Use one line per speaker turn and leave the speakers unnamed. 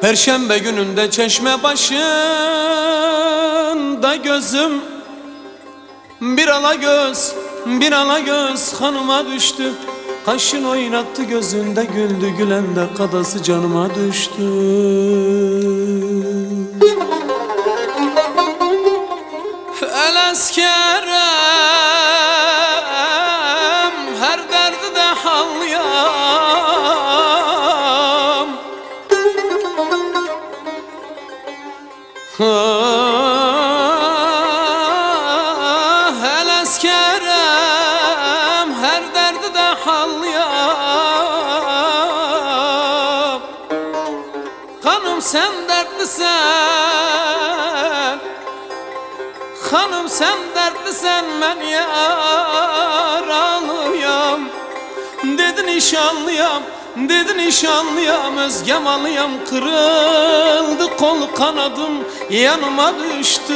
Perşembe gününde çeşme başında gözüm. Bir ala göz, bir ala göz hanıma düştü. Kaşın oynattı gözünde güldü gülen de kadası canıma düştü. El eskerem Ah, El eskerem her derdi de halyam Hanım sen dertlisen Hanım sen dertlisen ben yaralıyam Dedi nişanlıyam, dedi nişanlıyam Özgem alıyam kırıldı kol kanadım yanıma düştü